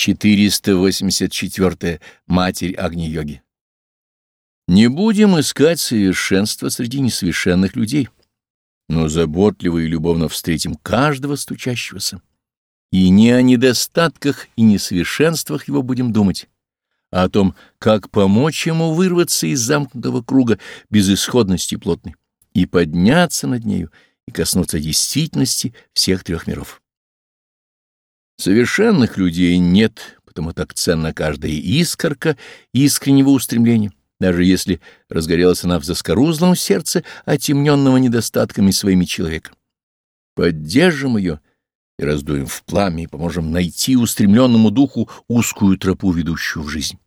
484. Матерь Агни-йоги. Не будем искать совершенства среди несовершенных людей, но заботливо и любовно встретим каждого стучащегося. И не о недостатках и несовершенствах его будем думать, а о том, как помочь ему вырваться из замкнутого круга безысходности плотной и подняться над нею и коснуться действительности всех трех миров. Совершенных людей нет, потому так ценна каждая искорка искреннего устремления, даже если разгорелась она в заскорузлом сердце, отемненного недостатками своими человека. Поддержим ее и раздуем в пламя, и поможем найти устремленному духу узкую тропу, ведущую в жизнь.